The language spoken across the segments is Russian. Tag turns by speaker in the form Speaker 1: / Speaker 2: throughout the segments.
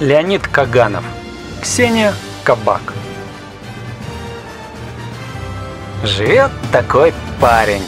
Speaker 1: Леонид Каганов. Ксения Кабак. Живет такой парень.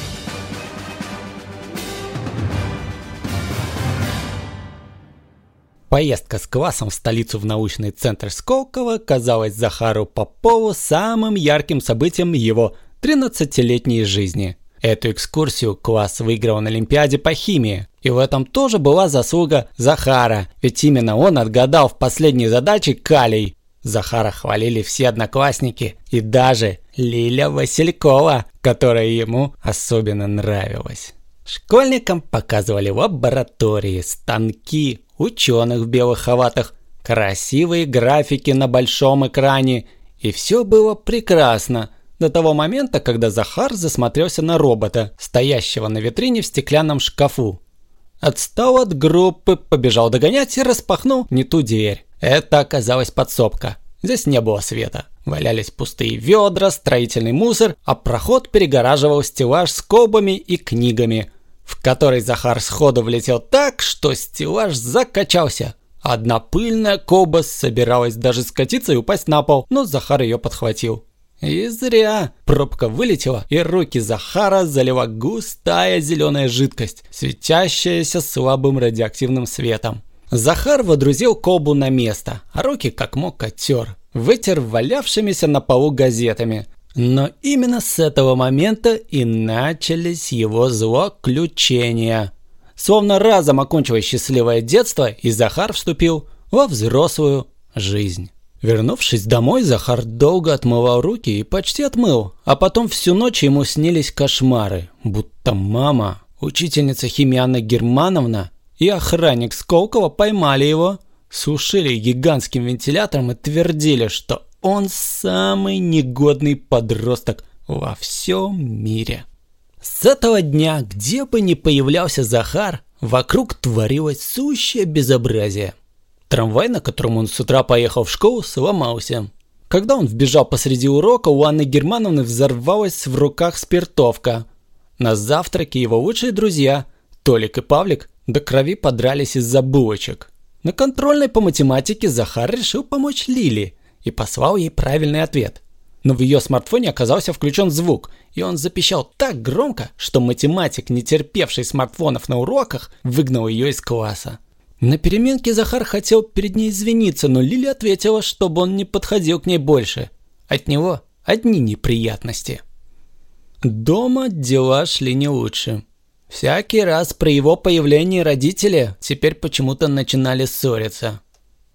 Speaker 2: Поездка с классом в столицу в научный центр Сколково казалась Захару Попову самым ярким событием его 13-летней жизни. Эту экскурсию класс выиграл на Олимпиаде по химии. И в этом тоже была заслуга Захара, ведь именно он отгадал в последней задаче калий. Захара хвалили все одноклассники и даже Лиля Василькова, которая ему особенно нравилась. Школьникам показывали лаборатории, станки, ученых в белых халатах, красивые графики на большом экране, и все было прекрасно до того момента, когда Захар засмотрелся на робота, стоящего на витрине в стеклянном шкафу. Отстал от группы, побежал догонять и распахнул не ту дверь. Это оказалась подсобка. Здесь не было света. Валялись пустые ведра, строительный мусор, а проход перегораживал стеллаж с колбами и книгами – в который Захар сходу влетел так, что стеллаж закачался. Одна пыльная коба собиралась даже скатиться и упасть на пол, но Захар ее подхватил. И зря. Пробка вылетела, и руки Захара залила густая зеленая жидкость, светящаяся слабым радиоактивным светом. Захар водрузил колбу на место, а руки как мог оттер. Вытер валявшимися на полу газетами. Но именно с этого момента и начались его злоключения. Словно разом окончилось счастливое детство, и Захар вступил во взрослую жизнь. Вернувшись домой, Захар долго отмывал руки и почти отмыл, а потом всю ночь ему снились кошмары, будто мама, учительница химии Анна Германовна и охранник Сколково поймали его, сушили гигантским вентилятором и твердили, что он самый негодный подросток во всем мире. С этого дня, где бы ни появлялся Захар, вокруг творилось сущее безобразие. Трамвай, на котором он с утра поехал в школу, сломался. Когда он вбежал посреди урока, у Анны Германовны взорвалась в руках спиртовка. На завтраке его лучшие друзья, Толик и Павлик, до крови подрались из-за булочек. На контрольной по математике Захар решил помочь Лиле – и послал ей правильный ответ. Но в ее смартфоне оказался включен звук, и он запищал так громко, что математик, не терпевший смартфонов на уроках, выгнал ее из класса. На переменке Захар хотел перед ней извиниться, но Лили ответила, чтобы он не подходил к ней больше. От него одни неприятности. Дома дела шли не лучше. Всякий раз при его появлении родители теперь почему-то начинали ссориться.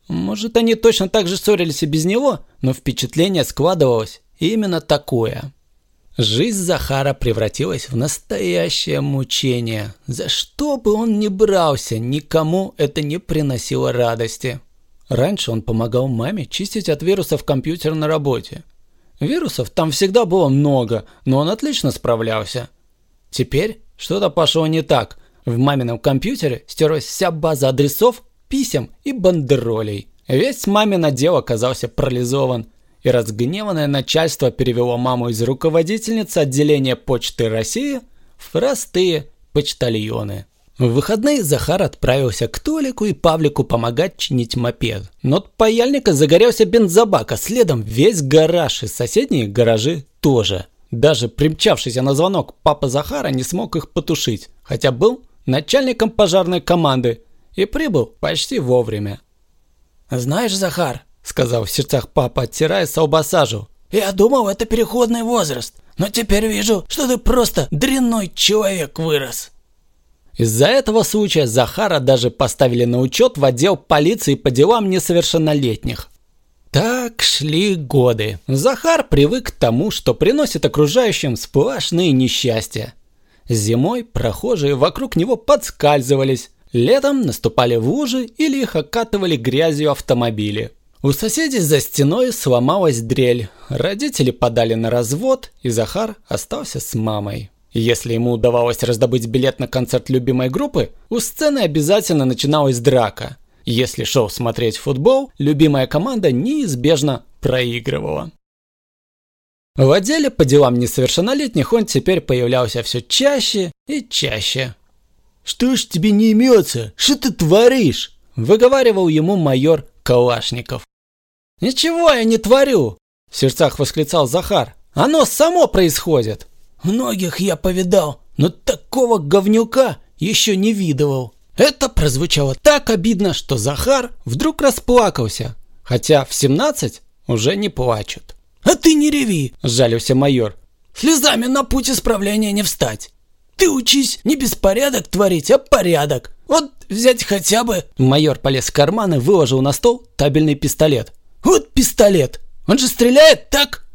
Speaker 2: Может, они точно так же ссорились и без него, но впечатление складывалось именно такое. Жизнь Захара превратилась в настоящее мучение. За что бы он ни брался, никому это не приносило радости. Раньше он помогал маме чистить от вирусов компьютер на работе. Вирусов там всегда было много, но он отлично справлялся. Теперь что-то пошло не так. В мамином компьютере стерлась вся база адресов, писем и бандеролей. Весь мамин отдел оказался парализован, и разгневанное начальство перевело маму из руководительницы отделения почты России в простые почтальоны. В выходные Захар отправился к Толику и Павлику помогать чинить мопед. Но от паяльника загорелся бензобак, а следом весь гараж и соседние гаражи тоже. Даже примчавшийся на звонок папа Захара не смог их потушить, хотя был начальником пожарной команды и прибыл почти вовремя.
Speaker 3: «Знаешь, Захар», —
Speaker 2: сказал в сердцах папа, оттирая саубасажу,
Speaker 3: «я думал, это переходный возраст, но теперь вижу, что ты просто дрянной человек вырос».
Speaker 2: Из-за этого случая Захара даже поставили на учет в отдел полиции по делам несовершеннолетних. Так шли годы. Захар привык к тому, что приносит окружающим сплошные несчастья. Зимой прохожие вокруг него подскальзывались, Летом наступали в лужи или их окатывали грязью автомобили. У соседей за стеной сломалась дрель. Родители подали на развод, и Захар остался с мамой. Если ему удавалось раздобыть билет на концерт любимой группы, у сцены обязательно начиналась драка. Если шел смотреть футбол, любимая команда неизбежно проигрывала. В отделе по делам несовершеннолетних он теперь появлялся все чаще и чаще.
Speaker 4: «Что ж тебе не имется? Что ты творишь?»
Speaker 2: Выговаривал ему майор Калашников. «Ничего я не творю!» – в сердцах восклицал Захар. «Оно само происходит!»
Speaker 3: «Многих я повидал, но такого говнюка еще не видывал!»
Speaker 2: Это прозвучало так обидно, что Захар вдруг расплакался, хотя в 17 уже не плачут.
Speaker 3: «А ты не реви!»
Speaker 2: – сжалился майор.
Speaker 3: «Слезами на путь исправления не встать! Ты учись не беспорядок творить, а порядок! Вот взять хотя бы...»
Speaker 2: Майор полез в карман и выложил на стол табельный пистолет.
Speaker 3: «Вот пистолет! Он же стреляет так!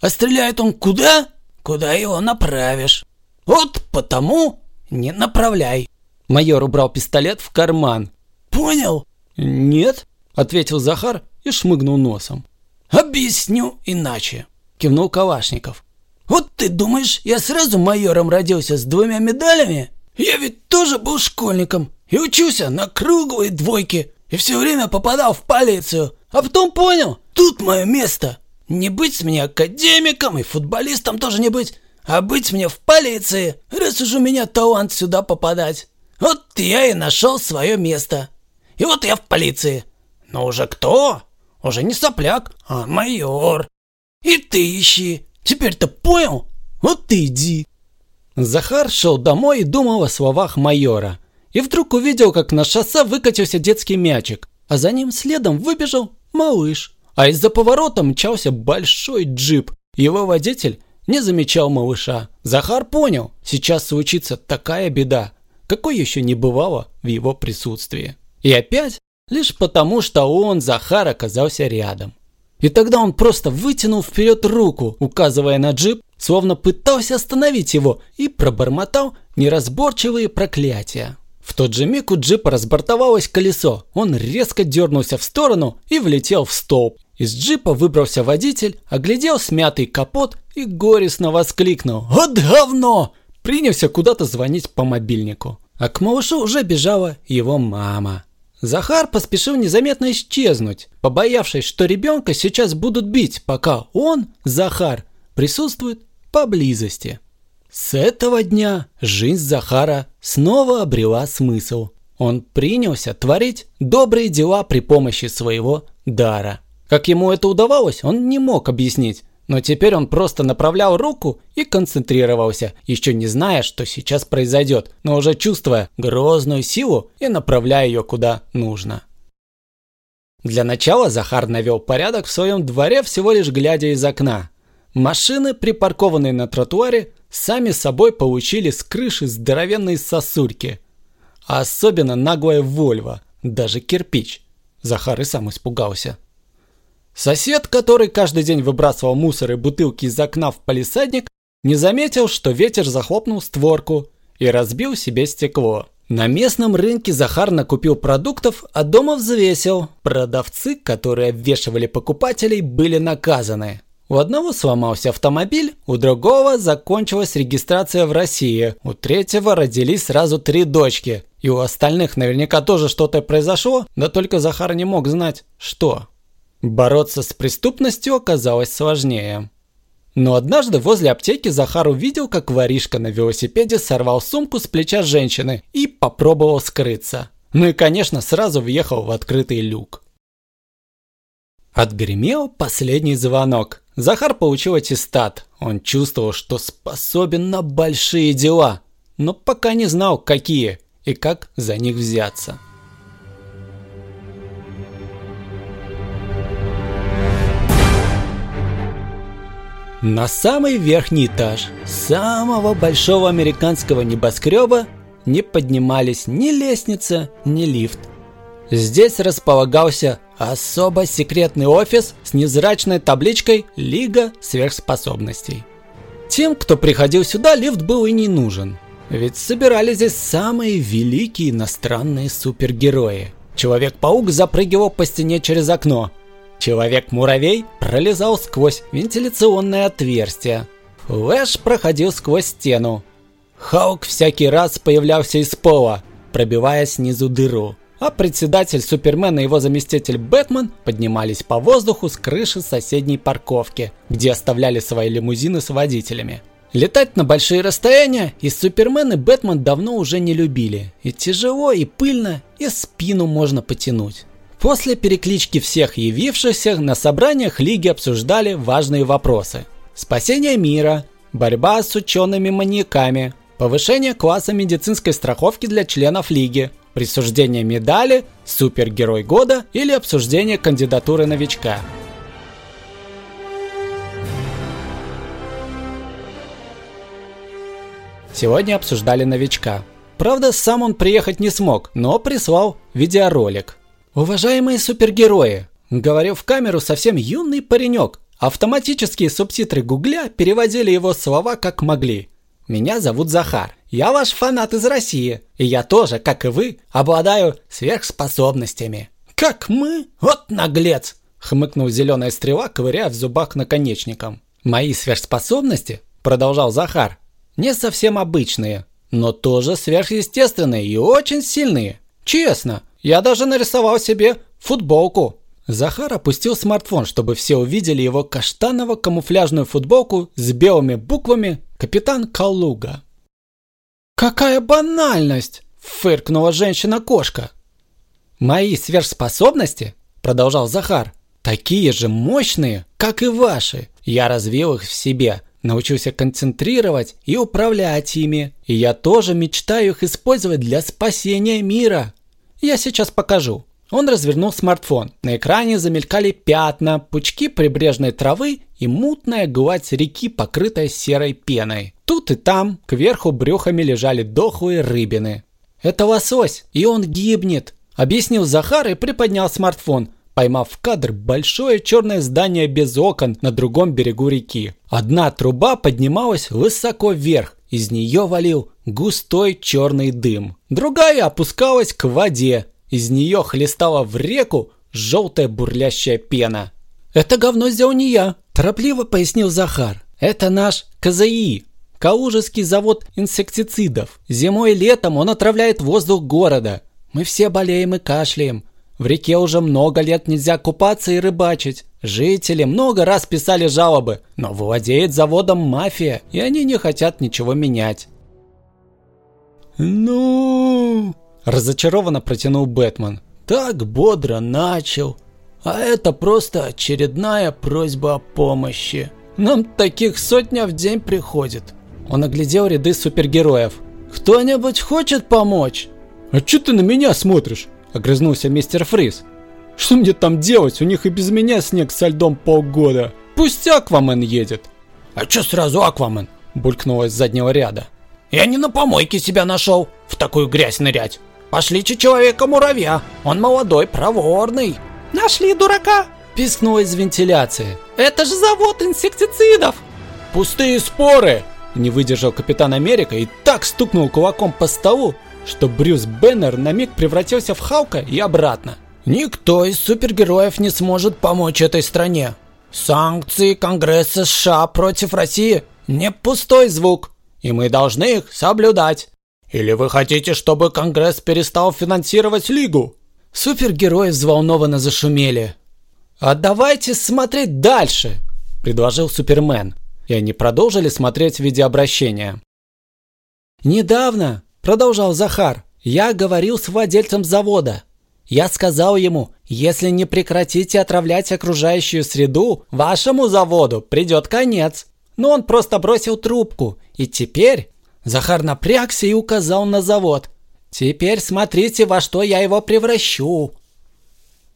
Speaker 3: А стреляет он куда? Куда его направишь? Вот потому не направляй!»
Speaker 2: Майор убрал пистолет в карман.
Speaker 3: «Понял?»
Speaker 2: «Нет», — ответил Захар и шмыгнул носом.
Speaker 3: «Объясню иначе», —
Speaker 2: кивнул Калашников.
Speaker 3: «Вот ты думаешь, я сразу майором родился с двумя медалями? Я ведь тоже был школьником и учился на круглые двойки, и все время попадал в полицию, а потом понял, тут мое место. Не быть мне академиком и футболистом тоже не быть, а быть мне в полиции, раз уж у меня талант сюда попадать. Вот я и нашел свое место. И вот я в полиции. Но уже кто? Уже не сопляк, а майор. И ты ищи. Теперь-то понял? Вот ты иди.
Speaker 2: Захар шел домой и думал о словах майора. И вдруг увидел, как на шоссе выкатился детский мячик, а за ним следом выбежал малыш. А из-за поворота мчался большой джип. Его водитель не замечал малыша. Захар понял, сейчас случится такая беда, какой еще не бывало в его присутствии. И опять лишь потому, что он, Захар, оказался рядом. И тогда он просто вытянул вперед руку, указывая на джип, словно пытался остановить его, и пробормотал неразборчивые проклятия. В тот же миг у джипа разбортовалось колесо, он резко дернулся в сторону и влетел в столб. Из джипа выбрался водитель, оглядел смятый капот и горестно воскликнул «Вот говно!» принялся куда-то звонить по мобильнику. А к малышу уже бежала его мама. Захар поспешил незаметно исчезнуть, побоявшись, что ребенка сейчас будут бить, пока он, Захар, присутствует поблизости. С этого дня жизнь Захара снова обрела смысл. Он принялся творить добрые дела при помощи своего дара. Как ему это удавалось, он не мог объяснить, но теперь он просто направлял руку и концентрировался, еще не зная, что сейчас произойдет, но уже чувствуя грозную силу и направляя ее куда нужно. Для начала Захар навел порядок в своем дворе, всего лишь глядя из окна. Машины, припаркованные на тротуаре, сами собой получили с крыши здоровенные сосульки. А особенно наглая Вольва, даже кирпич. Захар и сам испугался. Сосед, который каждый день выбрасывал мусор и бутылки из окна в палисадник, не заметил, что ветер захлопнул створку и разбил себе стекло. На местном рынке Захар накупил продуктов, а дома взвесил. Продавцы, которые обвешивали покупателей, были наказаны. У одного сломался автомобиль, у другого закончилась регистрация в России, у третьего родились сразу три дочки. И у остальных наверняка тоже что-то произошло, да только Захар не мог знать, что. Бороться с преступностью оказалось сложнее. Но однажды возле аптеки Захар увидел, как воришка на велосипеде сорвал сумку с плеча женщины и попробовал скрыться. Ну и, конечно, сразу въехал в открытый люк. Отгремел последний звонок. Захар получил аттестат. Он чувствовал, что способен на большие дела, но пока не знал, какие и как за них взяться. На самый верхний этаж самого большого американского небоскреба не поднимались ни лестница, ни лифт. Здесь располагался особо секретный офис с незрачной табличкой «Лига сверхспособностей». Тем, кто приходил сюда, лифт был и не нужен. Ведь собирались здесь самые великие иностранные супергерои. Человек-паук запрыгивал по стене через окно, Человек-муравей пролезал сквозь вентиляционное отверстие. Флэш проходил сквозь стену. Халк всякий раз появлялся из пола, пробивая снизу дыру. А председатель Супермен и его заместитель Бэтмен поднимались по воздуху с крыши соседней парковки, где оставляли свои лимузины с водителями. Летать на большие расстояния и Супермен и Бэтмен давно уже не любили. И тяжело, и пыльно, и спину можно потянуть. После переклички всех явившихся на собраниях Лиги обсуждали важные вопросы. Спасение мира, борьба с учеными-маньяками, повышение класса медицинской страховки для членов Лиги, присуждение медали, супергерой года или обсуждение кандидатуры новичка. Сегодня обсуждали новичка. Правда, сам он приехать не смог, но прислал видеоролик. «Уважаемые супергерои!» Говорил в камеру совсем юный паренек. Автоматические субтитры Гугля переводили его слова как могли. «Меня зовут Захар. Я ваш фанат из России. И я тоже, как и вы, обладаю сверхспособностями». «Как мы? Вот наглец!» Хмыкнул зеленая стрела, ковыряя в зубах наконечником. «Мои сверхспособности?» Продолжал Захар. «Не совсем обычные, но тоже сверхъестественные и очень сильные. Честно, я даже нарисовал себе футболку. Захар опустил смартфон, чтобы все увидели его каштаново-камуфляжную футболку с белыми буквами «Капитан Калуга». «Какая банальность!» – фыркнула женщина-кошка. «Мои сверхспособности?» – продолжал Захар. «Такие же мощные, как и ваши. Я развил их в себе, научился концентрировать и управлять ими. И я тоже мечтаю их использовать для спасения мира. Я сейчас покажу. Он развернул смартфон. На экране замелькали пятна, пучки прибрежной травы и мутная гладь реки, покрытая серой пеной. Тут и там, кверху брюхами лежали дохлые рыбины. «Это лосось, и он гибнет», – объяснил Захар и приподнял смартфон, поймав в кадр большое черное здание без окон на другом берегу реки. Одна труба поднималась высоко вверх, из нее валил густой черный дым. Другая опускалась к воде. Из нее хлестала в реку желтая бурлящая пена. «Это говно сделал не я», – торопливо пояснил Захар. «Это наш КЗИ, Калужский завод инсектицидов. Зимой и летом он отравляет воздух города. Мы все болеем и кашляем. В реке уже много лет нельзя купаться и рыбачить. Жители много раз писали жалобы, но владеет заводом мафия, и они не хотят ничего менять. «Ну...» – разочарованно протянул Бэтмен. «Так бодро начал. А это просто очередная просьба о помощи. Нам таких сотня в день приходит». Он оглядел ряды супергероев. «Кто-нибудь хочет помочь?» «А что ты на меня смотришь?» – огрызнулся мистер Фриз. «Что мне там делать? У них и без меня снег со льдом полгода. Пусть Аквамен едет».
Speaker 3: «А чё сразу Аквамен?»
Speaker 2: – булькнуло из заднего ряда.
Speaker 3: Я не на помойке себя нашел, в такую грязь нырять. Пошлите человека-муравья, он молодой, проворный.
Speaker 4: Нашли дурака,
Speaker 2: пискнула из вентиляции.
Speaker 4: Это же завод инсектицидов.
Speaker 2: Пустые споры, не выдержал капитан Америка и так стукнул кулаком по столу, что Брюс Беннер на миг превратился в Халка и обратно.
Speaker 3: Никто из супергероев не сможет помочь этой стране. Санкции Конгресса США против России не пустой звук и мы должны их соблюдать. Или вы хотите, чтобы Конгресс перестал финансировать Лигу?»
Speaker 2: Супергерои взволнованно зашумели. «А давайте смотреть дальше», – предложил Супермен. И они продолжили смотреть видеообращение. «Недавно», – продолжал Захар, – «я говорил с владельцем завода. Я сказал ему, если не прекратите отравлять окружающую среду, вашему заводу придет конец но он просто бросил трубку. И теперь Захар напрягся и указал на завод. Теперь смотрите, во что я его превращу.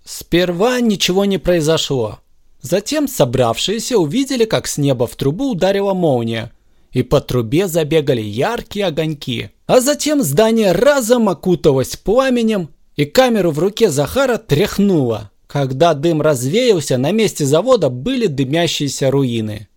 Speaker 2: Сперва ничего не произошло. Затем собравшиеся увидели, как с неба в трубу ударила молния, и по трубе забегали яркие огоньки. А затем здание разом окуталось пламенем, и камеру в руке Захара тряхнуло. Когда дым развеялся, на месте завода были дымящиеся руины.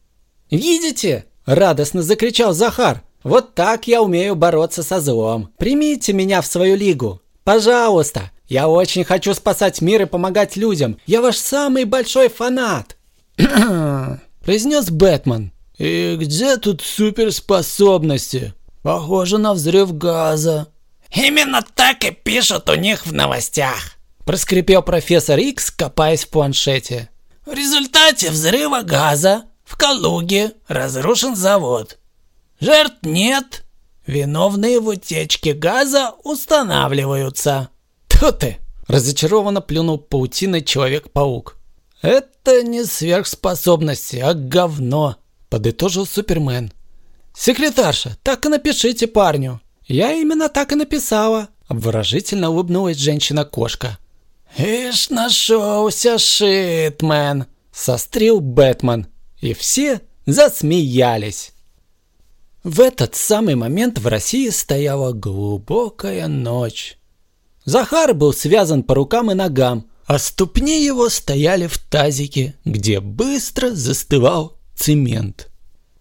Speaker 2: «Видите?» – радостно закричал Захар. «Вот так я умею бороться со злом. Примите меня в свою лигу. Пожалуйста. Я очень хочу спасать мир и помогать людям. Я ваш самый большой фанат!» произнес Бэтмен.
Speaker 3: «И где тут суперспособности? Похоже на взрыв газа».
Speaker 4: «Именно так и пишут у них в новостях»,
Speaker 2: проскрипел профессор Икс, копаясь в планшете.
Speaker 4: В результате взрыва газа в Калуге разрушен завод. Жертв нет. Виновные в утечке газа устанавливаются.
Speaker 2: Тьфу ты! Разочарованно плюнул паутиной Человек-паук.
Speaker 3: «Это не сверхспособности, а говно», – подытожил Супермен. «Секретарша, так и напишите парню».
Speaker 2: «Я именно так и написала», – обворожительно улыбнулась женщина-кошка.
Speaker 3: «Ишь, нашелся Шитмен», –
Speaker 2: сострил Бэтмен. И все засмеялись. В этот самый момент в России стояла глубокая ночь. Захар был связан по рукам и ногам, а ступни его стояли в тазике, где быстро застывал цемент.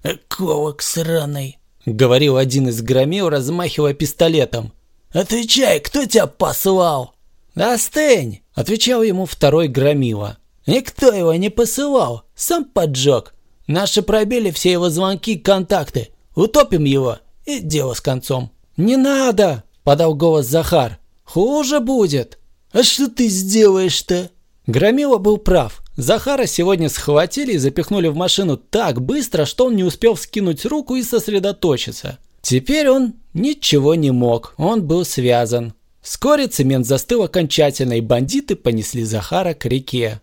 Speaker 3: «Эковок сраный», —
Speaker 2: говорил один из громил, размахивая пистолетом.
Speaker 3: «Отвечай, кто тебя послал?»
Speaker 2: «Остынь!» — отвечал ему второй громила.
Speaker 3: «Никто его не посылал, сам поджег. Наши пробили все его звонки и контакты. Утопим его, и дело с концом».
Speaker 2: «Не надо!» – подал голос Захар. «Хуже будет!»
Speaker 3: «А что ты сделаешь-то?»
Speaker 2: Громила был прав. Захара сегодня схватили и запихнули в машину так быстро, что он не успел скинуть руку и сосредоточиться. Теперь он ничего не мог, он был связан. Вскоре цемент застыл окончательно, и бандиты понесли Захара к реке.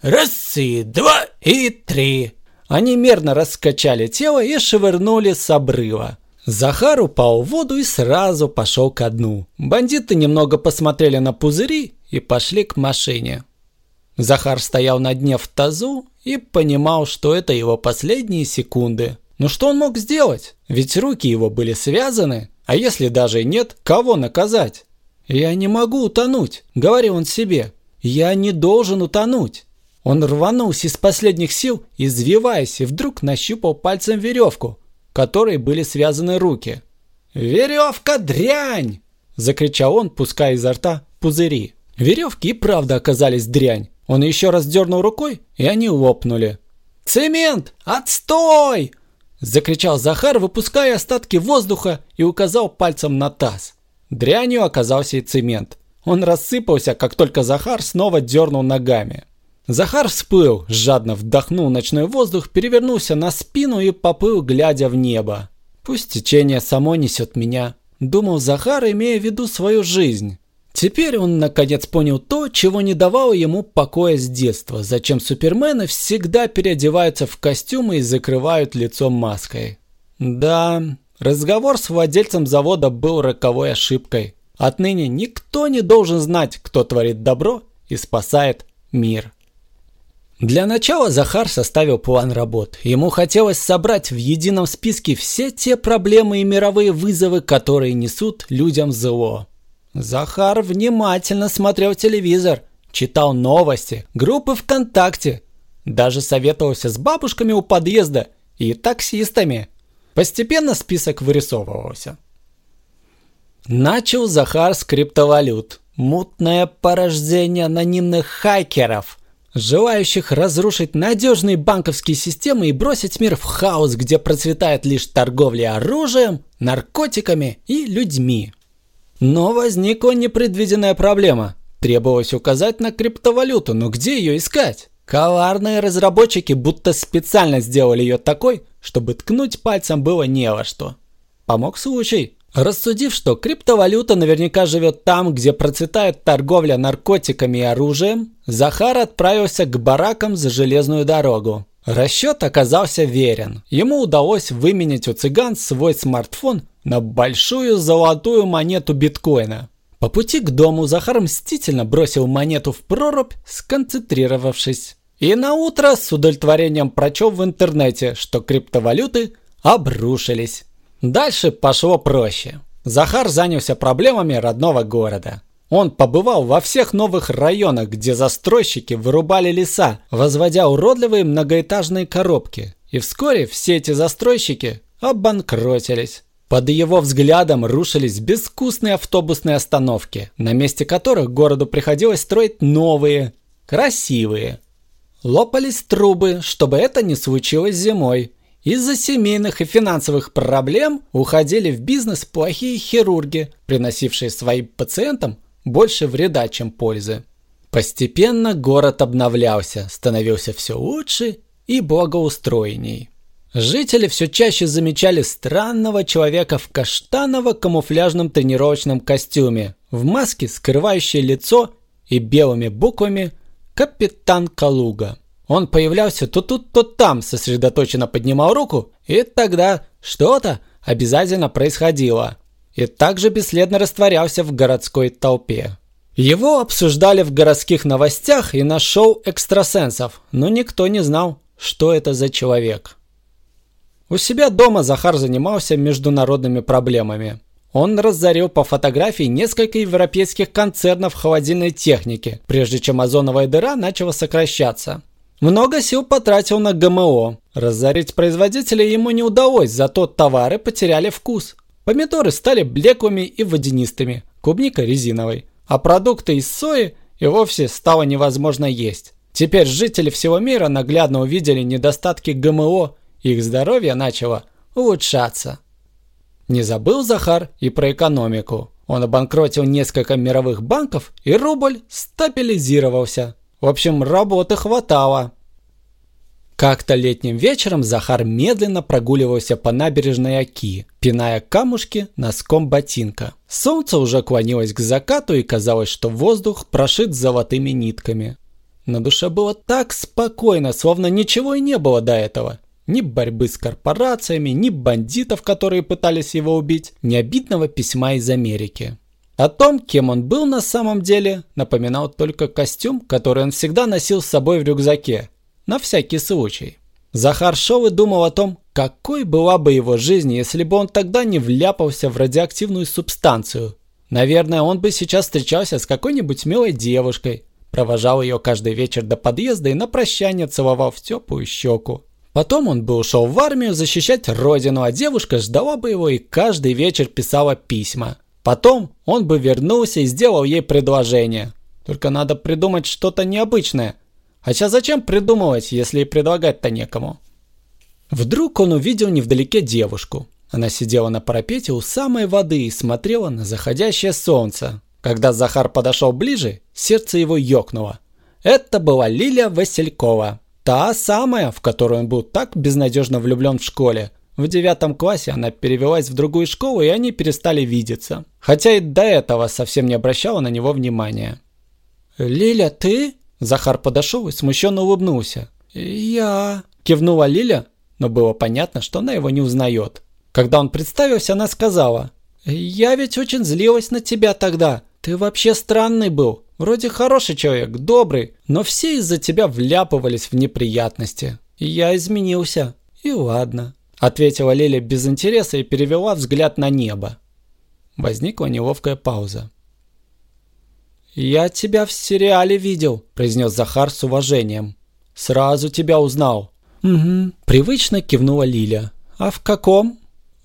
Speaker 3: «Раз и два и три!»
Speaker 2: Они мерно раскачали тело и швырнули с обрыва. Захар упал в воду и сразу пошел ко дну. Бандиты немного посмотрели на пузыри и пошли к машине. Захар стоял на дне в тазу и понимал, что это его последние секунды. Но что он мог сделать? Ведь руки его были связаны, а если даже нет, кого наказать? «Я не могу утонуть», — говорил он себе. «Я не должен утонуть». Он рванулся из последних сил, извиваясь, и вдруг нащупал пальцем веревку, которой были связаны руки. «Веревка дрянь!» – закричал он, пуская изо рта пузыри. Веревки и правда оказались дрянь. Он еще раз дернул рукой, и они лопнули. «Цемент! Отстой!» – закричал Захар, выпуская остатки воздуха и указал пальцем на таз. Дрянью оказался и цемент. Он рассыпался, как только Захар снова дернул ногами. Захар всплыл, жадно вдохнул ночной воздух, перевернулся на спину и поплыл, глядя в небо. «Пусть течение само несет меня», – думал Захар, имея в виду свою жизнь. Теперь он наконец понял то, чего не давало ему покоя с детства, зачем супермены всегда переодеваются в костюмы и закрывают лицо маской. Да, разговор с владельцем завода был роковой ошибкой. Отныне никто не должен знать, кто творит добро и спасает мир. Для начала Захар составил план работ. Ему хотелось собрать в едином списке все те проблемы и мировые вызовы, которые несут людям зло. Захар внимательно смотрел телевизор, читал новости, группы ВКонтакте, даже советовался с бабушками у подъезда и таксистами. Постепенно список вырисовывался. Начал Захар с криптовалют. Мутное порождение анонимных хакеров – желающих разрушить надежные банковские системы и бросить мир в хаос, где процветает лишь торговля оружием, наркотиками и людьми. Но возникла непредвиденная проблема. Требовалось указать на криптовалюту, но где ее искать? Коварные разработчики будто специально сделали ее такой, чтобы ткнуть пальцем было не во что. Помог случай. Рассудив, что криптовалюта наверняка живет там, где процветает торговля наркотиками и оружием, Захар отправился к баракам за железную дорогу. Расчет оказался верен. Ему удалось выменять у цыган свой смартфон на большую золотую монету биткоина. По пути к дому Захар мстительно бросил монету в прорубь, сконцентрировавшись. И на утро с удовлетворением прочел в интернете, что криптовалюты обрушились. Дальше пошло проще. Захар занялся проблемами родного города. Он побывал во всех новых районах, где застройщики вырубали леса, возводя уродливые многоэтажные коробки. И вскоре все эти застройщики обанкротились. Под его взглядом рушились безвкусные автобусные остановки, на месте которых городу приходилось строить новые, красивые. Лопались трубы, чтобы это не случилось зимой, из-за семейных и финансовых проблем уходили в бизнес плохие хирурги, приносившие своим пациентам больше вреда, чем пользы. Постепенно город обновлялся, становился все лучше и благоустроенней. Жители все чаще замечали странного человека в каштаново-камуфляжном тренировочном костюме, в маске, скрывающей лицо и белыми буквами «Капитан Калуга». Он появлялся то тут, то там, сосредоточенно поднимал руку, и тогда что-то обязательно происходило. И также бесследно растворялся в городской толпе. Его обсуждали в городских новостях и на шоу экстрасенсов, но никто не знал, что это за человек. У себя дома Захар занимался международными проблемами. Он разорил по фотографии несколько европейских концернов холодильной техники, прежде чем озоновая дыра начала сокращаться. Много сил потратил на ГМО. Разорить производителей ему не удалось, зато товары потеряли вкус. Помидоры стали блеклыми и водянистыми, клубника резиновой, а продукты из сои и вовсе стало невозможно есть. Теперь жители всего мира наглядно увидели недостатки ГМО, и их здоровье начало улучшаться. Не забыл Захар и про экономику. Он обанкротил несколько мировых банков, и рубль стабилизировался. В общем, работы хватало. Как-то летним вечером Захар медленно прогуливался по набережной Оки, пиная камушки носком ботинка. Солнце уже клонилось к закату и казалось, что воздух прошит золотыми нитками. На душе было так спокойно, словно ничего и не было до этого. Ни борьбы с корпорациями, ни бандитов, которые пытались его убить, ни обидного письма из Америки. О том, кем он был на самом деле, напоминал только костюм, который он всегда носил с собой в рюкзаке. На всякий случай. Захар и думал о том, какой была бы его жизнь, если бы он тогда не вляпался в радиоактивную субстанцию. Наверное, он бы сейчас встречался с какой-нибудь милой девушкой, провожал ее каждый вечер до подъезда и на прощание целовал в теплую щеку. Потом он бы ушел в армию защищать родину, а девушка ждала бы его и каждый вечер писала письма. Потом он бы вернулся и сделал ей предложение. Только надо придумать что-то необычное. Хотя зачем придумывать, если и предлагать-то некому? Вдруг он увидел невдалеке девушку. Она сидела на парапете у самой воды и смотрела на заходящее солнце. Когда Захар подошел ближе, сердце его ёкнуло. Это была Лилия Василькова. Та самая, в которую он был так безнадежно влюблен в школе. В девятом классе она перевелась в другую школу, и они перестали видеться. Хотя и до этого совсем не обращала на него внимания. «Лиля, ты?» Захар подошел и смущенно улыбнулся. «Я...» Кивнула Лиля, но было понятно, что она его не узнает. Когда он представился, она сказала. «Я ведь очень злилась на тебя тогда. Ты вообще странный был. Вроде хороший человек, добрый, но все из-за тебя вляпывались в неприятности. Я изменился. И ладно. Ответила Лиля без интереса и перевела взгляд на небо. Возникла неловкая пауза. «Я тебя в сериале видел», – произнес Захар с уважением. «Сразу тебя узнал». «Угу», – привычно кивнула Лиля. «А в каком?»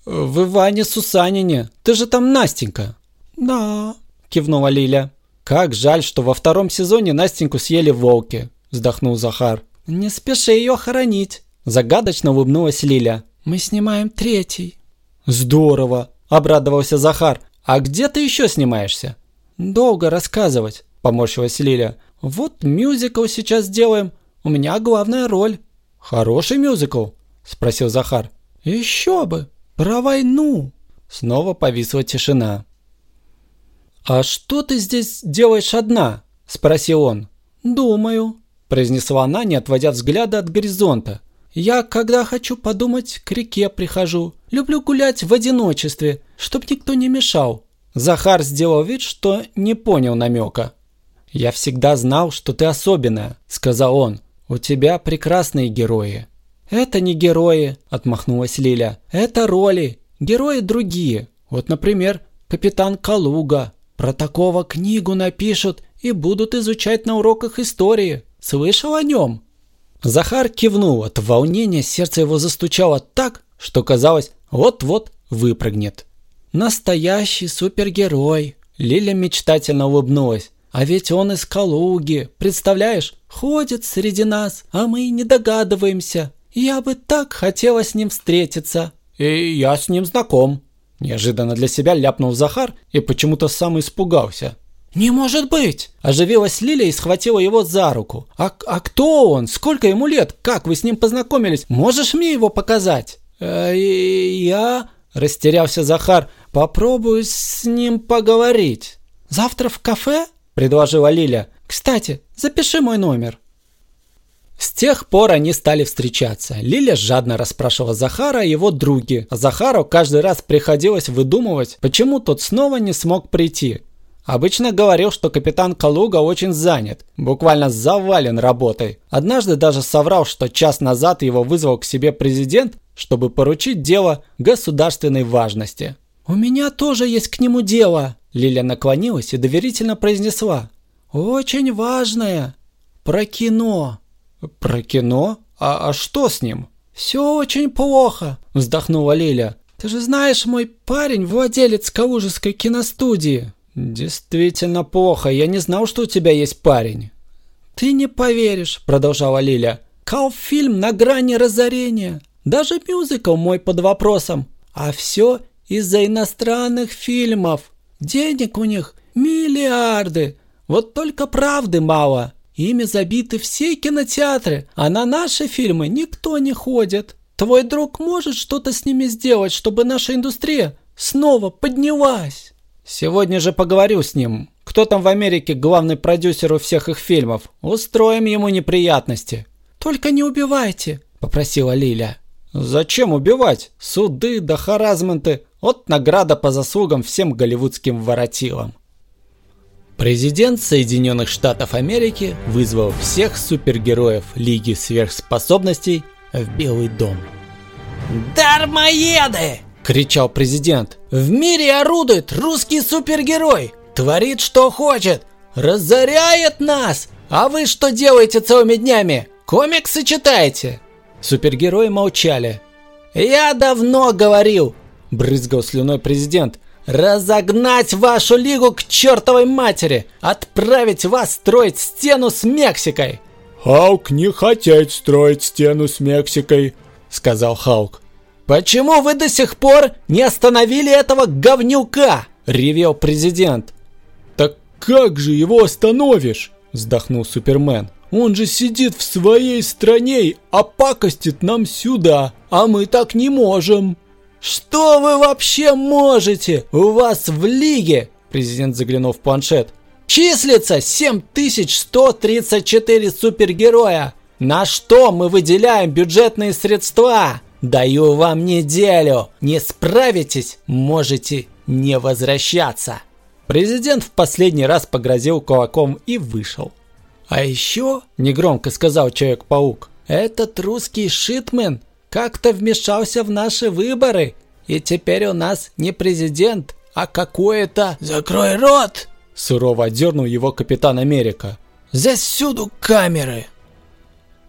Speaker 2: «В Иване Сусанине. Ты же там Настенька». «Да», – кивнула Лиля. «Как жаль, что во втором сезоне Настеньку съели волки», – вздохнул Захар. «Не спеши ее хоронить», – загадочно улыбнулась Лиля. «Мы снимаем третий». «Здорово», – обрадовался Захар. «А где ты еще снимаешься?» «Долго рассказывать», – поморщилась Лиля. «Вот мюзикл сейчас делаем. У меня главная роль». «Хороший мюзикл?» – спросил Захар. «Еще бы! Про войну!» Снова повисла тишина. «А что ты здесь делаешь одна?» – спросил он. «Думаю», – произнесла она, не отводя взгляда от горизонта. «Я, когда хочу подумать, к реке прихожу. Люблю гулять в одиночестве, чтоб никто не мешал». Захар сделал вид, что не понял намека. «Я всегда знал, что ты особенная», – сказал он. «У тебя прекрасные герои». «Это не герои», – отмахнулась Лиля. «Это роли. Герои другие. Вот, например, капитан Калуга, про такого книгу напишут и будут изучать на уроках истории. Слышал о нем?» Захар кивнул. От волнения сердце его застучало так, что казалось, вот-вот выпрыгнет. «Настоящий супергерой!» Лиля мечтательно улыбнулась. «А ведь он из Калуги, представляешь? Ходит среди нас, а мы не догадываемся. Я бы так хотела с ним встретиться». «И я с ним знаком», Неожиданно для себя ляпнул Захар и почему-то сам испугался. «Не может быть!» Оживилась Лиля и схватила его за руку. «А, а кто он? Сколько ему лет? Как вы с ним познакомились? Можешь мне его показать?» э, «Я...» Растерялся Захар. «Попробую с ним поговорить». «Завтра в кафе?» Предложила Лиля. Кстати, запиши мой номер. С тех пор они стали встречаться. Лиля жадно расспрашивала Захара о его друге, а Захару каждый раз приходилось выдумывать, почему тот снова не смог прийти. Обычно говорил, что капитан Калуга очень занят, буквально завален работой. Однажды даже соврал, что час назад его вызвал к себе президент, чтобы поручить дело государственной важности. «У меня тоже есть к нему дело», – Лиля наклонилась и доверительно произнесла. «Очень важное. Про кино». «Про кино? А, а что с ним?» «Все очень плохо», – вздохнула Лиля. «Ты же знаешь, мой парень – владелец Калужской киностудии». «Действительно плохо. Я не знал, что у тебя есть парень». «Ты не поверишь», – продолжала Лиля. «Калфильм на грани разорения. Даже мюзикл мой под вопросом. А все из-за иностранных фильмов. Денег у них миллиарды. Вот только правды мало. Ими забиты все кинотеатры, а на наши фильмы никто не ходит. Твой друг может что-то с ними сделать, чтобы наша индустрия снова поднялась. Сегодня же поговорю с ним. Кто там в Америке главный продюсер у всех их фильмов? Устроим ему неприятности. Только не убивайте, попросила Лиля. Зачем убивать? Суды да харазменты. Вот награда по заслугам всем голливудским воротилам. Президент Соединенных Штатов Америки вызвал всех супергероев Лиги сверхспособностей в Белый дом.
Speaker 4: «Дармоеды!»
Speaker 2: – кричал президент.
Speaker 4: «В мире орудует русский супергерой! Творит, что хочет! Разоряет нас! А вы что делаете целыми днями? Комиксы читаете?»
Speaker 2: Супергерои молчали.
Speaker 4: «Я давно говорил!» – брызгал слюной президент. Разогнать вашу лигу к чертовой матери! Отправить вас строить стену с Мексикой!»
Speaker 5: «Хаук не хотеть строить стену с Мексикой», — сказал Хаук.
Speaker 4: «Почему вы до сих пор не остановили этого говнюка?» — ревел президент.
Speaker 5: «Так как же его остановишь?» — вздохнул Супермен. «Он же сидит в своей стране, а пакостит нам сюда, а мы так не можем».
Speaker 4: «Что вы вообще можете? У вас в лиге!» Президент заглянул в планшет. «Числится 7134 супергероя! На что мы выделяем бюджетные средства? Даю вам неделю! Не справитесь, можете не возвращаться!»
Speaker 2: Президент в последний раз погрозил кулаком и вышел.
Speaker 4: «А еще, — негромко сказал Человек-паук, — этот русский шитмен как-то вмешался в наши выборы, и теперь у нас не президент, а какое-то...
Speaker 3: Закрой рот!
Speaker 2: Сурово отдернул его капитан Америка.
Speaker 3: Здесь всюду камеры.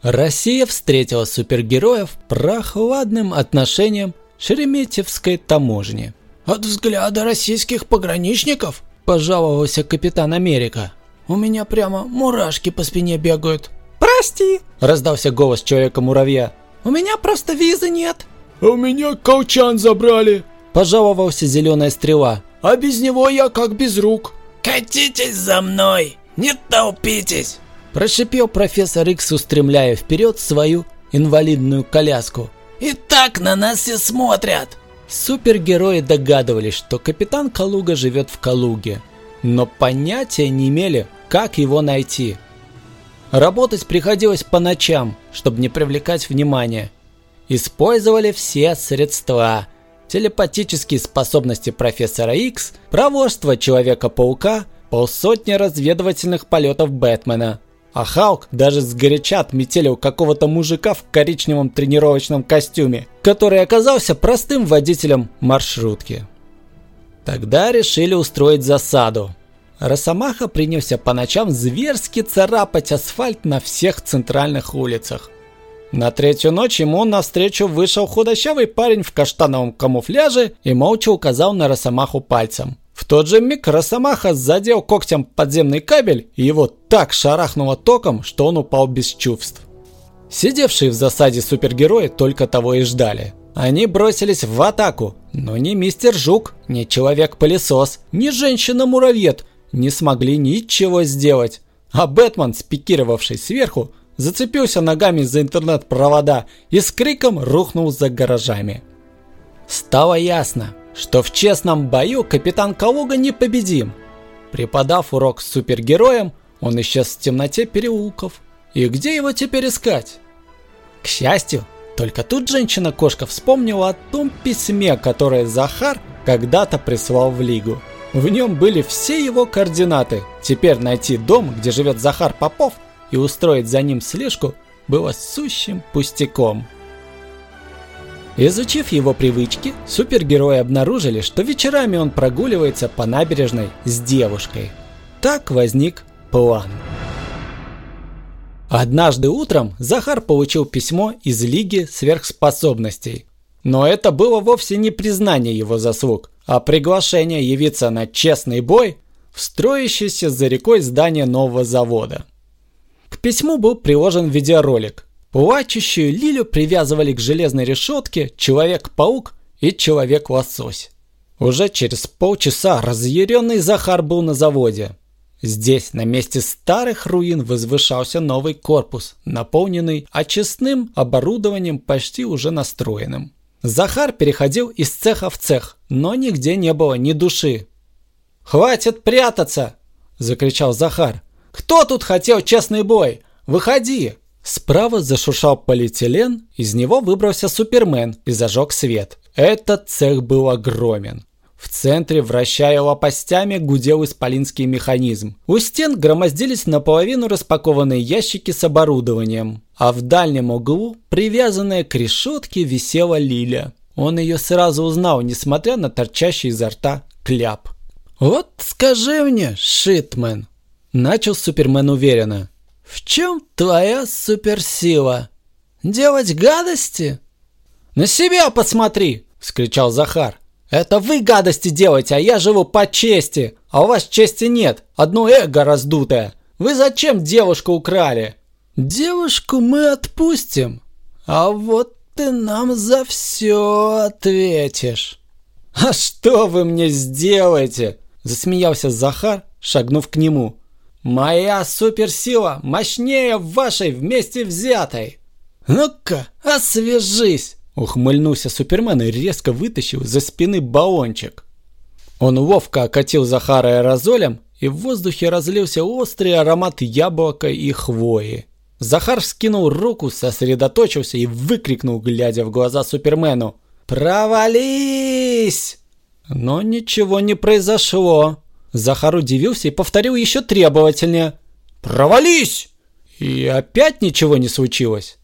Speaker 2: Россия встретила супергероев прохладным отношением Шереметьевской таможни.
Speaker 3: От взгляда российских пограничников,
Speaker 2: пожаловался капитан Америка.
Speaker 3: У меня прямо мурашки по спине бегают.
Speaker 2: Прости, раздался голос человека-муравья.
Speaker 3: У меня просто визы нет.
Speaker 5: У меня колчан забрали.
Speaker 2: Пожаловался зеленая стрела.
Speaker 3: А без него я как без рук.
Speaker 4: Катитесь за мной, не толпитесь.
Speaker 2: Прошипел профессор Икс, устремляя вперед свою инвалидную коляску.
Speaker 4: И так на нас все смотрят.
Speaker 2: Супергерои догадывались, что капитан Калуга живет в Калуге, но понятия не имели, как его найти. Работать приходилось по ночам, чтобы не привлекать внимания. Использовали все средства. Телепатические способности профессора Икс, проворство Человека-паука, полсотни разведывательных полетов Бэтмена. А Халк даже сгоряча отметелил какого-то мужика в коричневом тренировочном костюме, который оказался простым водителем маршрутки. Тогда решили устроить засаду. Росомаха принялся по ночам зверски царапать асфальт на всех центральных улицах. На третью ночь ему навстречу вышел худощавый парень в каштановом камуфляже и молча указал на Росомаху пальцем. В тот же миг Росомаха задел когтем подземный кабель и его так шарахнуло током, что он упал без чувств. Сидевшие в засаде супергерои только того и ждали. Они бросились в атаку, но ни мистер Жук, ни Человек-пылесос, ни Женщина-муравьед не смогли ничего сделать. А Бэтмен, спикировавший сверху, зацепился ногами за интернет-провода и с криком рухнул за гаражами. Стало ясно, что в честном бою капитан Калуга непобедим. Преподав урок супергероям, Он исчез в темноте переулков. И где его теперь искать? К счастью, только тут женщина-кошка вспомнила о том письме, которое Захар когда-то прислал в Лигу. В нем были все его координаты. Теперь найти дом, где живет Захар Попов, и устроить за ним слежку было сущим пустяком. Изучив его привычки, супергерои обнаружили, что вечерами он прогуливается по набережной с девушкой. Так возник план. Однажды утром Захар получил письмо из Лиги сверхспособностей. Но это было вовсе не признание его заслуг, а приглашение явиться на честный бой в строящееся за рекой здание нового завода. К письму был приложен видеоролик. Плачущую Лилю привязывали к железной решетке Человек-паук и Человек-лосось. Уже через полчаса разъяренный Захар был на заводе. Здесь, на месте старых руин, возвышался новый корпус, наполненный очистным оборудованием, почти уже настроенным. Захар переходил из цеха в цех, но нигде не было ни души. «Хватит прятаться!» – закричал Захар. «Кто тут хотел честный бой? Выходи!» Справа зашуршал полиэтилен, из него выбрался Супермен и зажег свет. Этот цех был огромен. В центре, вращая лопастями, гудел исполинский механизм. У стен громоздились наполовину распакованные ящики с оборудованием. А в дальнем углу, привязанная к решетке, висела Лиля. Он ее сразу узнал, несмотря на торчащий изо рта кляп.
Speaker 3: «Вот скажи мне, Шитмен», – начал Супермен уверенно, – «в чем твоя суперсила? Делать гадости?»
Speaker 2: «На себя посмотри!» – скричал Захар. Это вы гадости делаете, а я живу по чести. А у вас чести нет, одно эго раздутое. Вы зачем девушку украли?
Speaker 3: Девушку мы отпустим. А вот ты нам за все ответишь.
Speaker 2: А что вы мне сделаете? Засмеялся Захар, шагнув к нему. Моя суперсила мощнее вашей вместе взятой.
Speaker 3: Ну-ка, освежись.
Speaker 2: Ухмыльнулся Супермен и резко вытащил за спины баллончик. Он ловко окатил Захара аэрозолем, и в воздухе разлился острый аромат яблока и хвои. Захар скинул руку, сосредоточился и выкрикнул, глядя в глаза Супермену. «Провались!» Но ничего не произошло. Захар удивился и повторил еще требовательнее. «Провались!» И опять ничего не случилось.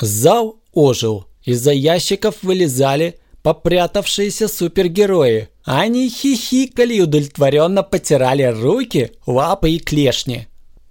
Speaker 2: Зал ожил. Из-за ящиков вылезали попрятавшиеся супергерои. Они хихикали и удовлетворенно потирали руки, лапы и клешни.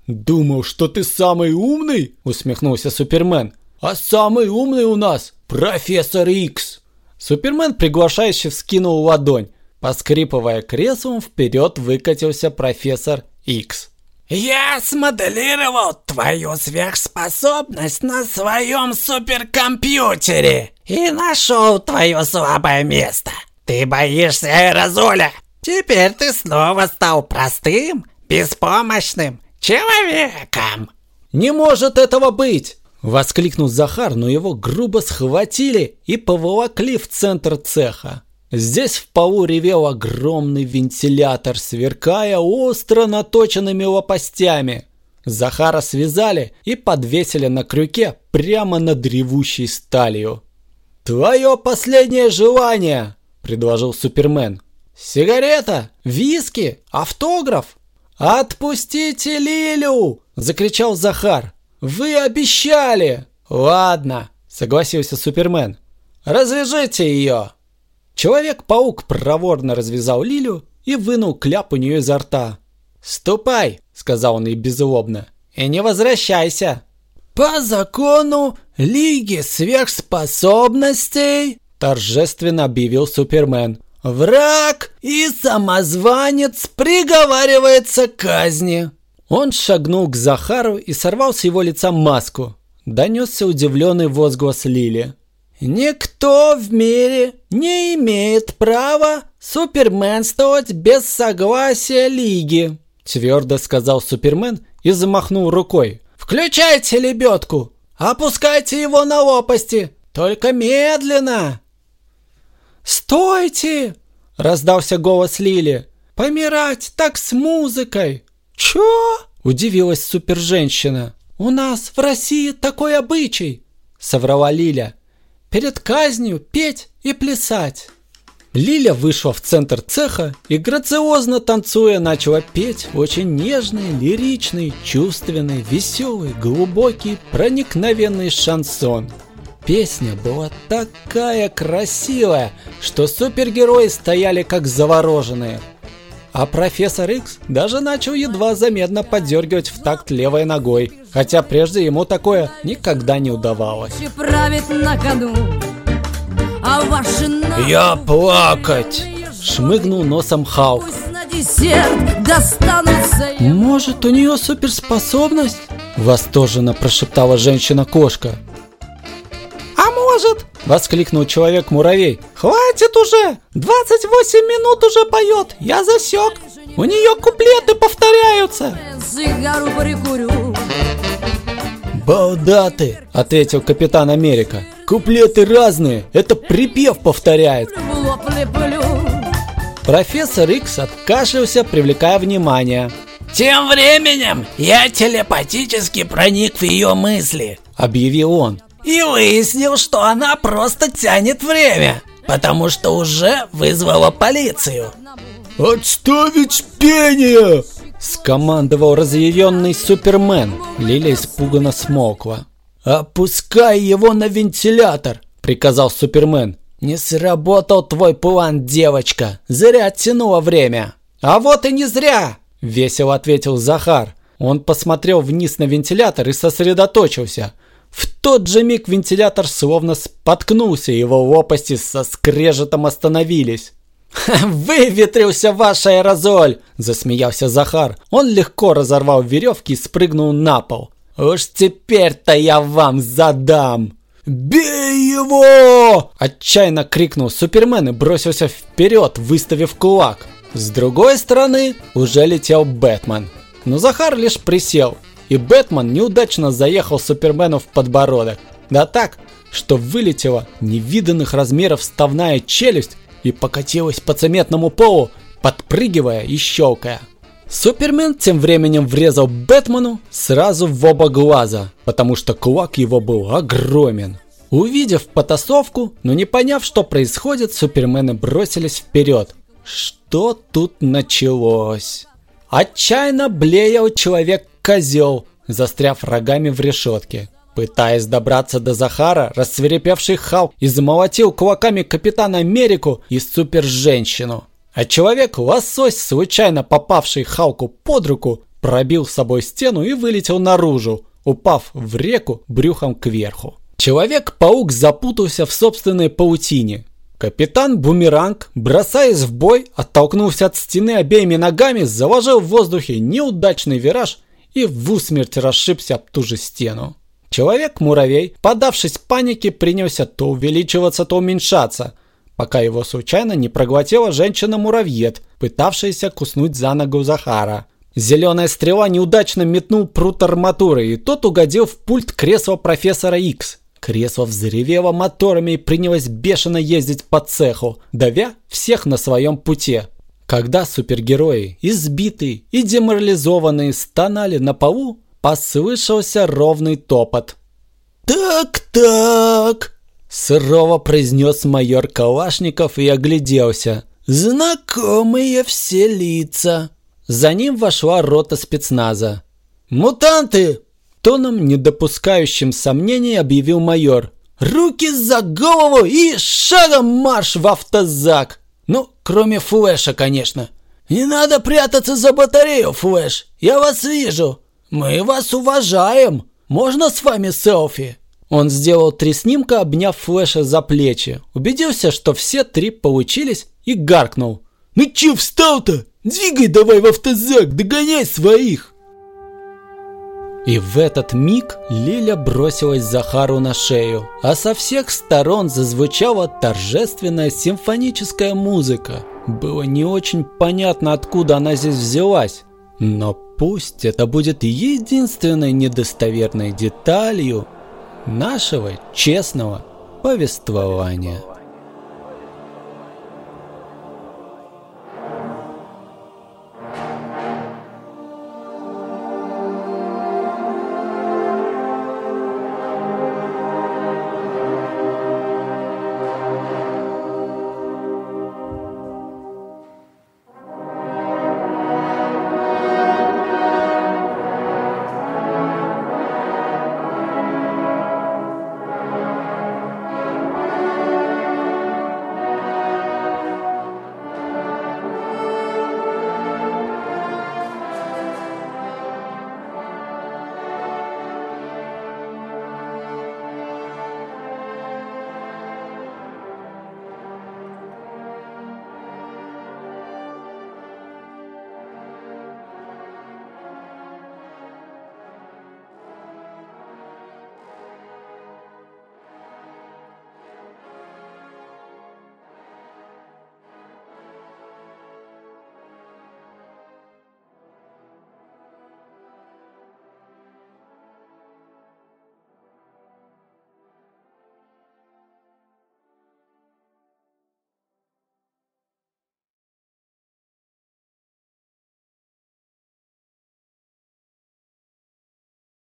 Speaker 5: «Думал, что ты самый умный?» – усмехнулся Супермен. «А самый умный у нас – профессор Икс!»
Speaker 2: Супермен приглашающе вскинул ладонь. Поскрипывая креслом, вперед выкатился профессор Икс.
Speaker 6: «Я смоделировал твою сверхспособность на своем суперкомпьютере и нашел твое слабое место. Ты боишься аэрозоля. Теперь ты снова стал простым, беспомощным человеком».
Speaker 2: «Не может этого быть!» Воскликнул Захар, но его грубо схватили и поволокли в центр цеха. Здесь в полу ревел огромный вентилятор, сверкая остро наточенными лопастями. Захара связали и подвесили на крюке прямо над ревущей сталью. «Твое последнее желание!» – предложил Супермен. «Сигарета? Виски? Автограф?» «Отпустите Лилю!» – закричал Захар. «Вы обещали!» «Ладно», – согласился Супермен. «Развяжите ее!» Человек-паук проворно развязал Лилю и вынул кляп у нее изо рта. «Ступай!» – сказал он ей беззлобно. «И не возвращайся!»
Speaker 3: «По закону Лиги сверхспособностей!» – торжественно объявил Супермен. «Враг и самозванец приговаривается к казни!»
Speaker 2: Он шагнул к Захару и сорвал с его лица маску. Донесся удивленный возглас Лили.
Speaker 3: Никто в мире не имеет права суперменствовать без согласия Лиги,
Speaker 2: твердо сказал Супермен и замахнул рукой.
Speaker 3: Включайте лебедку, опускайте его на лопасти, только медленно. Стойте! раздался голос Лили. Помирать так с музыкой. Чё?
Speaker 2: – удивилась суперженщина. «У нас в России такой обычай!» – соврала Лиля. «Перед казнью петь и плясать!» Лиля вышла в центр цеха и грациозно танцуя начала петь очень нежный, лиричный, чувственный, веселый, глубокий, проникновенный шансон. Песня была такая красивая, что супергерои стояли как завороженные. А профессор Икс даже начал едва заметно подергивать в такт левой ногой, хотя прежде ему такое никогда не удавалось.
Speaker 3: А Я плакать!
Speaker 2: Шмыгнул носом Халк. Может, у нее суперспособность? Восторженно прошептала женщина-кошка.
Speaker 6: А может?
Speaker 2: Воскликнул человек-муравей.
Speaker 6: Хватит уже! 28 минут уже поет! Я засек! У нее куплеты повторяются!
Speaker 2: «Балда ты!» – ответил капитан Америка. «Куплеты разные, это припев повторяет!» Профессор Икс откашлялся, привлекая внимание.
Speaker 3: «Тем временем я телепатически проник в ее мысли», – объявил он. «И выяснил, что она просто тянет время, потому что уже вызвала полицию».
Speaker 5: «Отставить пение!»
Speaker 2: Скомандовал разъяренный Супермен. Лиля испуганно смолкла. «Опускай его на вентилятор!» – приказал Супермен. «Не сработал твой план, девочка! Зря тянуло время!» «А вот и не зря!» – весело ответил Захар. Он посмотрел вниз на вентилятор и сосредоточился. В тот же миг вентилятор словно споткнулся, его лопасти со скрежетом остановились. «Выветрился ваш аэрозоль!» – засмеялся Захар. Он легко разорвал веревки и спрыгнул на пол. «Уж теперь-то я вам задам!»
Speaker 5: «Бей его!»
Speaker 2: – отчаянно крикнул Супермен и бросился вперед, выставив кулак. С другой стороны уже летел Бэтмен. Но Захар лишь присел, и Бэтмен неудачно заехал Супермену в подбородок. Да так, что вылетела невиданных размеров вставная челюсть и покатилась по цементному полу, подпрыгивая и щелкая. Супермен тем временем врезал Бэтмену сразу в оба глаза, потому что кулак его был огромен. Увидев потасовку, но не поняв, что происходит, супермены бросились вперед. Что тут началось? Отчаянно блеял человек-козел, застряв рогами в решетке. Пытаясь добраться до Захара, рассверепевший Халк измолотил кулаками Капитана Америку и Супер-женщину. А человек-лосось, случайно попавший Халку под руку, пробил с собой стену и вылетел наружу, упав в реку брюхом кверху. Человек-паук запутался в собственной паутине. Капитан Бумеранг, бросаясь в бой, оттолкнулся от стены обеими ногами, заложил в воздухе неудачный вираж и в усмерть расшибся об ту же стену. Человек-муравей, подавшись панике, принялся то увеличиваться, то уменьшаться, пока его случайно не проглотила женщина-муравьед, пытавшаяся куснуть за ногу Захара. Зеленая стрела неудачно метнул прут арматуры, и тот угодил в пульт кресла профессора Икс. Кресло взревело моторами и принялось бешено ездить по цеху, давя всех на своем пути. Когда супергерои, избитые и деморализованные, стонали на полу, послышался ровный топот.
Speaker 3: «Так-так!»
Speaker 2: – сурово произнес майор Калашников и огляделся.
Speaker 3: «Знакомые все лица!»
Speaker 2: За ним вошла рота спецназа.
Speaker 3: «Мутанты!»
Speaker 2: – тоном, не допускающим сомнений, объявил майор.
Speaker 3: «Руки за голову и шагом марш в автозак!» Ну, кроме Флэша, конечно. «Не надо прятаться за батарею, Флэш! Я вас вижу! «Мы вас уважаем! Можно с вами селфи?»
Speaker 2: Он сделал три снимка, обняв Флэша за плечи. Убедился, что все три получились и гаркнул.
Speaker 5: «Ну чё встал-то? Двигай давай в автозак, догоняй своих!»
Speaker 2: И в этот миг Лиля бросилась Захару на шею, а со всех сторон зазвучала торжественная симфоническая музыка. Было не очень понятно, откуда она здесь взялась, но пусть это будет единственной недостоверной деталью нашего честного повествования.